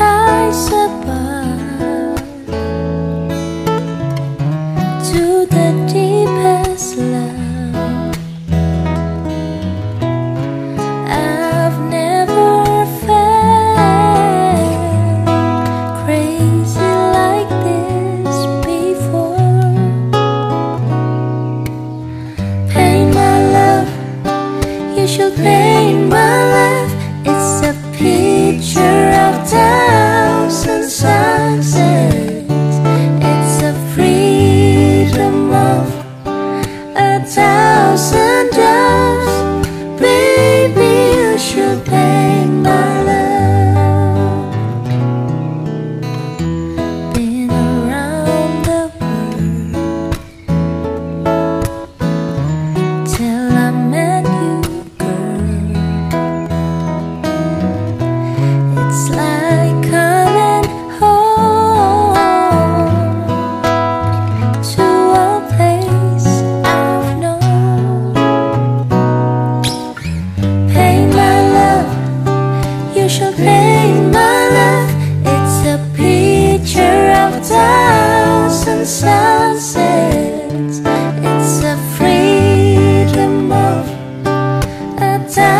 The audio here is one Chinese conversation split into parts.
太想在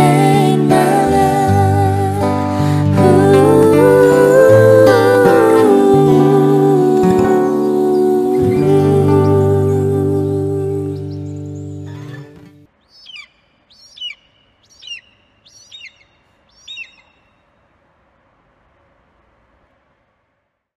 ane